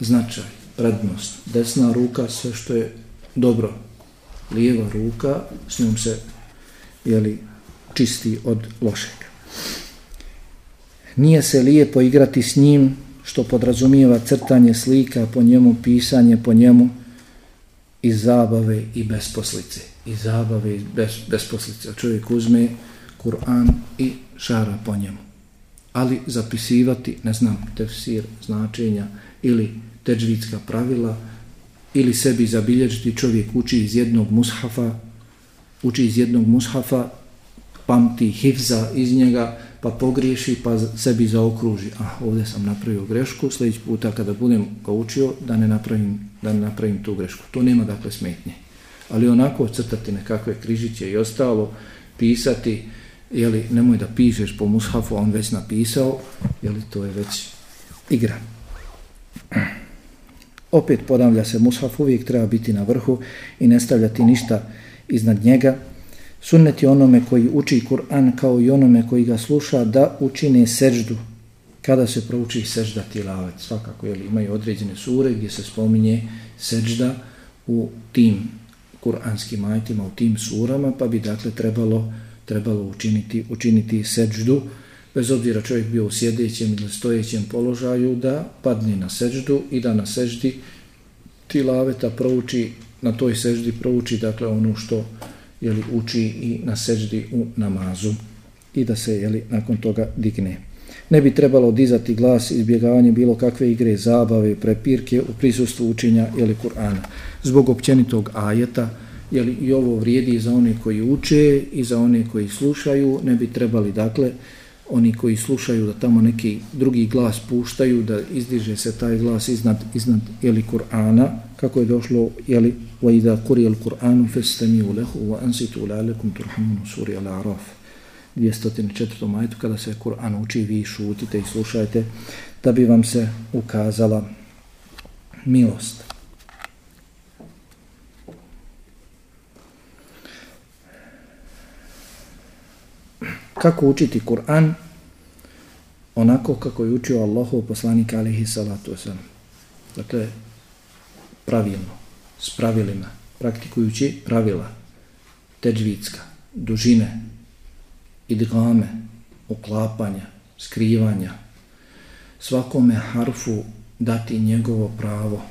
značaj, prednost. Desna ruka, sve što je dobro. Lijeva ruka, s njom se jeli, čisti od lošeg. Nije se lijepo igrati s njim što podrazumijeva crtanje slika po njemu, pisanje po njemu i zabave i besposlice. I zabave i bes, besposlice. Čovjek uzme Kur'an i šara po njemu ali zapisivati, ne znam, tefsir, značenja ili teđvitska pravila ili sebi zabilježiti čovjek uči iz jednog mushafa, uči iz jednog mushafa, pamti hifza iz njega, pa pogriješi, pa sebi zaokruži. Ah, ovdje sam napravio grešku, sljedeći puta kada budem ga učio, da ne napravim, da ne napravim tu grešku. To nema dakle smetnje. Ali onako crtati nekakve križiće i ostalo, pisati, jeli, nemoj da pišeš po mushafu, on već napisao, jeli, to je već igra. Opet podavlja se mushaf, uvijek treba biti na vrhu i ne stavljati ništa iznad njega. Sunneti onome koji uči Kur'an kao i onome koji ga sluša da učine seždu kada se prouči sežda tilavet. Svakako jeli, imaju određene sure gdje se spominje sežda u tim kuranskim ajtima, u tim surama, pa bi dakle trebalo trebalo učiniti, učiniti seđdu, bez obzira čovjek bio u sjedećem ili stojećem položaju, da padne na seđdu i da na seđdi ti laveta prouči, na toj seđdi prouči, dakle, ono što jeli, uči i na seđdi u namazu i da se jeli, nakon toga digne. Ne bi trebalo dizati glas izbjegavanje bilo kakve igre, zabave, prepirke u prisustvu učenja ili Kur'ana. Zbog općenitog ajeta, jeli, i ovo vrijedi i za one koji uče i za one koji slušaju, ne bi trebali, dakle, oni koji slušaju da tamo neki drugi glas puštaju, da izdiže se taj glas iznad, iznad jeli, Kur'ana, kako je došlo, jeli, wa idha kuri al Kur'anu festami u lehu wa ansitu u lalekum turhamunu suri al araf 204. majtu, kada se Kur'an uči, vi šutite i slušajte, da bi vam se ukazala milost. Kako učiti Kur'an onako kako je učio Allahov poslanik alihi salatu wasalam. Dakle, pravilno, s pravilima, praktikujući pravila, teđvicka, dužine, idgame, uklapanja, skrivanja, svakome harfu dati njegovo pravo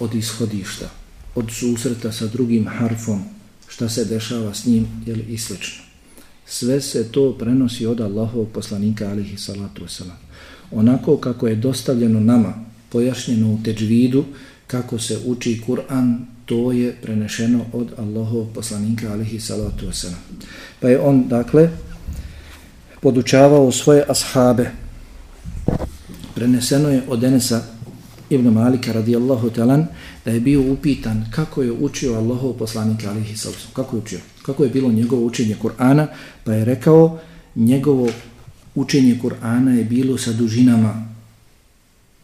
od ishodišta, od susreta sa drugim harfom, šta se dešava s njim, jel i slično sve se to prenosi od Allahovog poslanika alihi salatu wasalam. Onako kako je dostavljeno nama, pojašnjeno u teđvidu, kako se uči Kur'an, to je prenešeno od Allahovog poslanika alihi salatu wasalam. Pa je on, dakle, podučavao svoje ashabe. Preneseno je od Enesa ibn Malika radijallahu talan da je bio upitan kako je učio Allahov poslanika alihi sallam. Kako je učio? Kako je bilo njegovo učenje Kur'ana? Pa je rekao njegovo učenje Kur'ana je bilo sa dužinama.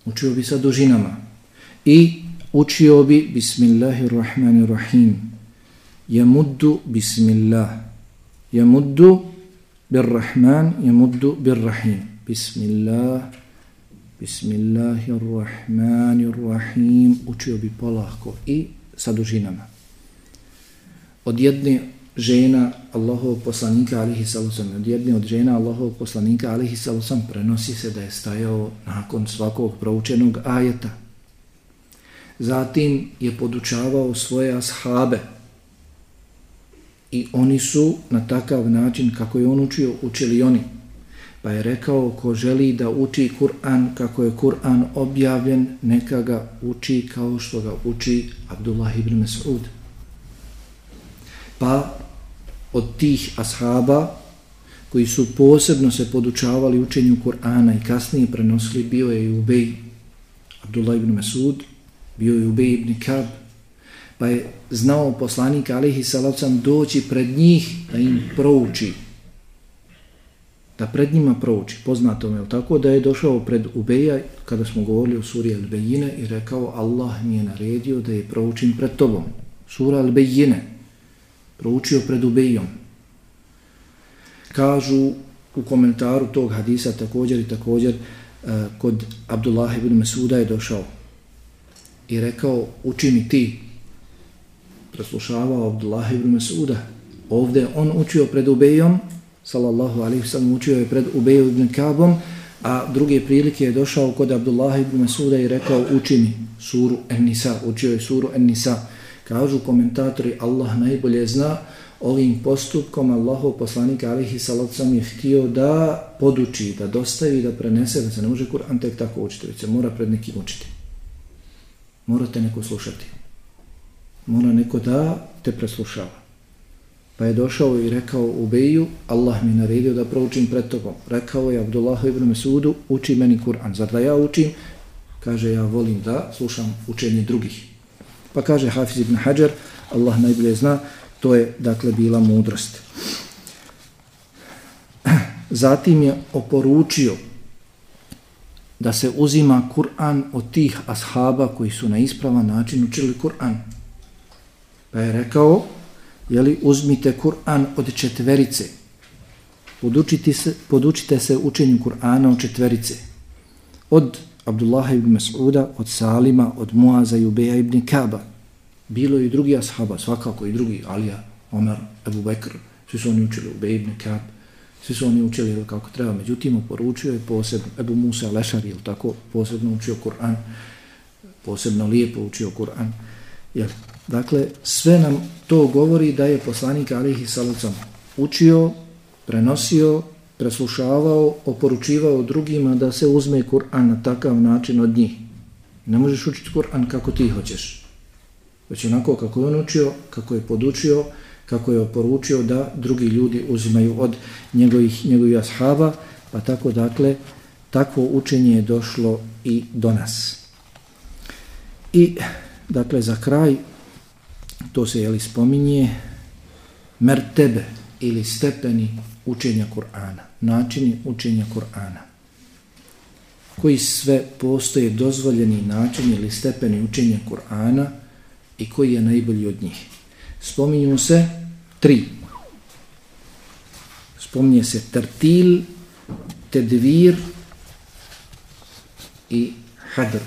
Učio bi sa dužinama. I učio bi Bismillahirrahmanirrahim. Jamuddu Bismillah. Jamuddu Birrahman. Jamuddu Birrahim. Bismillah. Bismillahirrahmanirrahim. Učio bi polako i sa dužinama. Od jedne žena Allahov poslanika alihi salusam, od jedne od žena Allahov poslanika alihi salusam prenosi se da je stajao nakon svakog proučenog ajeta. Zatim je podučavao svoje ashabe i oni su na takav način kako je on učio, učili oni. Pa je rekao ko želi da uči Kur'an kako je Kur'an objavljen, neka ga uči kao što ga uči Abdullah ibn Mas'ud. Pa od tih ashaba koji su posebno se podučavali učenju Kur'ana i kasnije prenosili bio je i Ubej Abdullah ibn Mas'ud, bio je Ubej ibn Kab, pa je znao poslanik alihi salavcam doći pred njih da im prouči da pred njima prouči, poznato me, tako da je došao pred Ubeja, kada smo govorili o suri Al-Bejine i rekao Allah mi je naredio da je proučim pred tobom. Sura Al-Bejine, proučio pred Ubejom. Kažu u komentaru tog hadisa također i također e, kod Abdullah ibn Mesuda je došao i rekao uči mi ti. Preslušavao Abdullah ibn Mesuda. Ovdje on učio pred Ubejom, sallallahu alaihi sallam učio je pred Ubeju ibn Kabom, a druge prilike je došao kod Abdullah ibn Masuda i rekao uči mi suru En-Nisa, učio je suru En-Nisa. Kažu komentatori, Allah najbolje zna ovim postupkom Allahov poslanika alihi sallam je htio da poduči, da dostavi, da prenese, da se ne može Kur'an tek tako učiti, već se mora pred nekim učiti. Morate neko slušati. Mora neko da te preslušava. Pa je došao i rekao Ubeju, Allah mi naredio da proučim pred tobom. Rekao je Abdullah ibn Mesudu, uči meni Kur'an. Zar da ja učim? Kaže, ja volim da slušam učenje drugih. Pa kaže Hafiz ibn Hajar, Allah najbolje zna, to je dakle bila mudrost. [CLEARS THROAT] Zatim je oporučio da se uzima Kur'an od tih ashaba koji su na ispravan način učili Kur'an. Pa je rekao, jeli, uzmite Kur'an od četverice. Podučite se, podučite se učenju Kur'ana od četverice. Od Abdullah ibn Mas'uda, od Salima, od Muaza i Ubeja ibn Kaba. Bilo je i drugi ashaba, svakako i drugi, Alija, Omer, Ebu Bekr, svi su oni učili Ubeja ibn Kab, svi su oni učili kako treba. Međutim, poručio je posebno, Ebu Musa Lešar, ili tako, posebno učio Kur'an, posebno lijepo učio Kur'an. Jel, Dakle, sve nam to govori da je poslanik Alihi Salucam učio, prenosio, preslušavao, oporučivao drugima da se uzme Kur'an na takav način od njih. Ne možeš učiti Kur'an kako ti hoćeš. Već onako kako je on učio, kako je podučio, kako je oporučio da drugi ljudi uzimaju od njegovih, njegovih ashaba, pa tako dakle, takvo učenje je došlo i do nas. I, dakle, za kraj to se jeli spominje mertebe ili stepeni učenja Kur'ana, načini učenja Kur'ana. Koji sve postoje dozvoljeni način ili stepeni učenja Kur'ana i koji je najbolji od njih. Spominju se tri. Spominje se tertil, tedvir i hadr.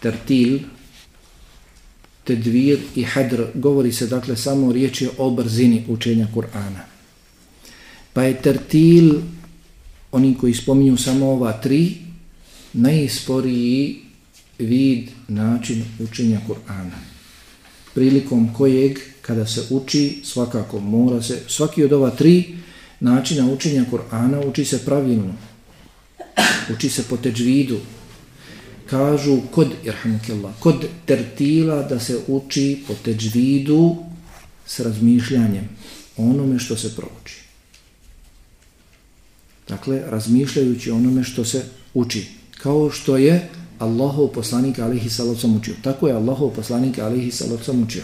Tertil, tedvir i hadr, govori se dakle samo riječi o brzini učenja Kur'ana. Pa je tertil, oni koji spominju samo ova tri, najsporiji vid način učenja Kur'ana. prilikom kojeg kada se uči svakako mora se svaki od ova tri načina učenja Kur'ana uči se pravilno uči se po teđvidu kažu kod irhamukillah kod tertila da se uči po teđvidu s razmišljanjem onome što se prouči dakle razmišljajući onome što se uči kao što je Allahov poslanik alihi salacom učio. Tako je Allahov poslanik alihi salacom učio.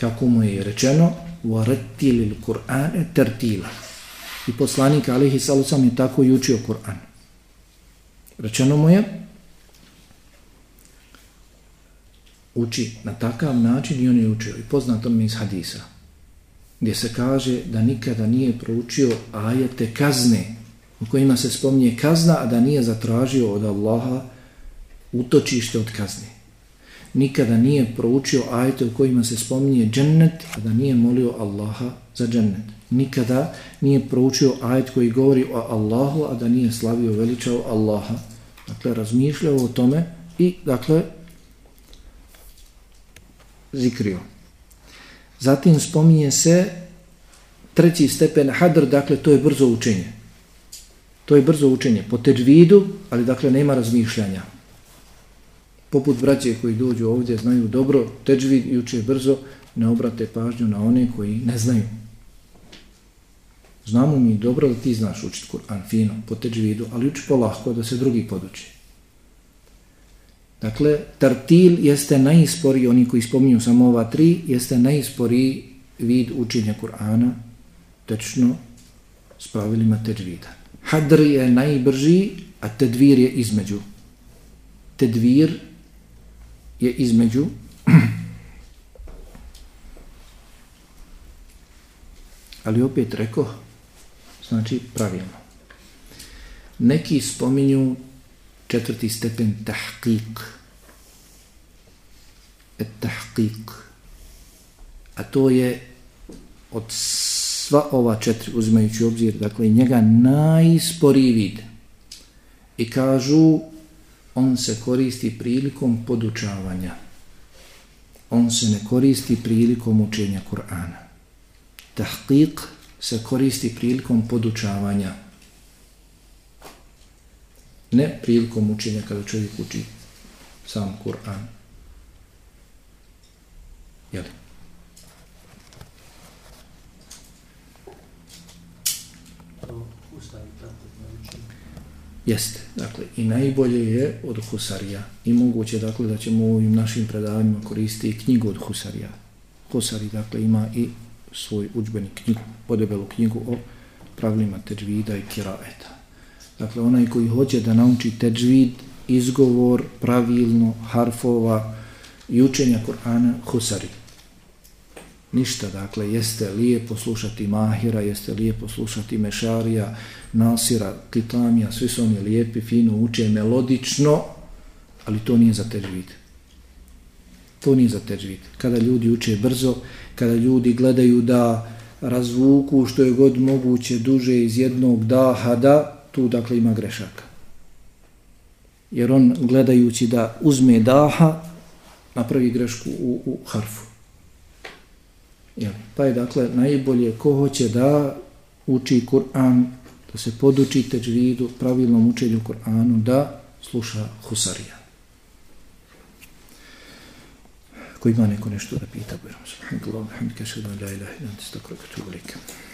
Kako mu je rečeno, وَرَتِّلِ الْقُرْآنَ تَرْتِيلَ I poslanik alihi salacom je tako i učio Kur'an. Rečeno mu je, uči na takav način i on je učio. I poznato mi iz hadisa, gdje se kaže da nikada nije proučio ajete kazne u kojima se spominje kazna, a da nije zatražio od Allaha utočište od kazne. Nikada nije proučio ajete u kojima se spominje džennet, a da nije molio Allaha za džennet. Nikada nije proučio ajet koji govori o Allahu, a da nije slavio veličao Allaha. Dakle, razmišljao o tome i, dakle, zikrio. Zatim spominje se treći stepen hadr, dakle, to je brzo učenje. To je brzo učenje po teđvidu, ali dakle nema razmišljanja. Poput braće koji dođu ovdje znaju dobro teđvid i uče brzo, ne obrate pažnju na one koji ne znaju. Znamo mi dobro da ti znaš učiti Kur'an fino po teđvidu, ali uči polahko da se drugi poduči. Dakle, tartil jeste najisporiji, oni koji spominju samo ova tri, jeste najisporiji vid učenja Kur'ana, tečno s pravilima teđvida. Hadr je najbrži, a tedvir je između. Tedvir je između. [CLEARS THROAT] Ali opet rekao znači pravilno. Neki spominju četvrti stepen tahqiq. Et tahqiq. A to je od sva ova četiri uzimajući obzir, dakle njega najsporiji vid. I kažu, on se koristi prilikom podučavanja. On se ne koristi prilikom učenja Kur'ana. Tahqiq se koristi prilikom podučavanja. Ne prilikom učenja kada čovjek uči sam Kur'an. Jel'i? Jeste, dakle, i najbolje je od Husarija. I moguće, dakle, da ćemo u ovim našim predavanjima koristiti knjigu od Husarija. Husari, dakle, ima i svoj učbeni knjigu, podebelu knjigu o pravilima teđvida i kiraeta. Dakle, onaj koji hoće da nauči teđvid, izgovor, pravilno, harfova i učenja Kur'ana, Husari. Ništa, dakle, jeste lijepo slušati Mahira, jeste lijepo slušati Mešarija, Nasira, Kitamija, svi su oni lijepi, fino, uče melodično, ali to nije za teđvid. To nije za teđvid. Kada ljudi uče brzo, kada ljudi gledaju da razvuku što je god moguće duže iz jednog daha, da, tu dakle ima grešaka. Jer on gledajući da uzme daha, napravi grešku u, u harfu. Jel? Pa je dakle najbolje ko hoće da uči Kur'an, da se poduči teđvidu, pravilnom učenju Kur'anu, da sluša Husarija. Ko ima neko nešto da pita, bojrom se. Alhamdulillah, alhamdulillah, alhamdulillah, alhamdulillah, alhamdulillah, alhamdulillah, alhamdulillah,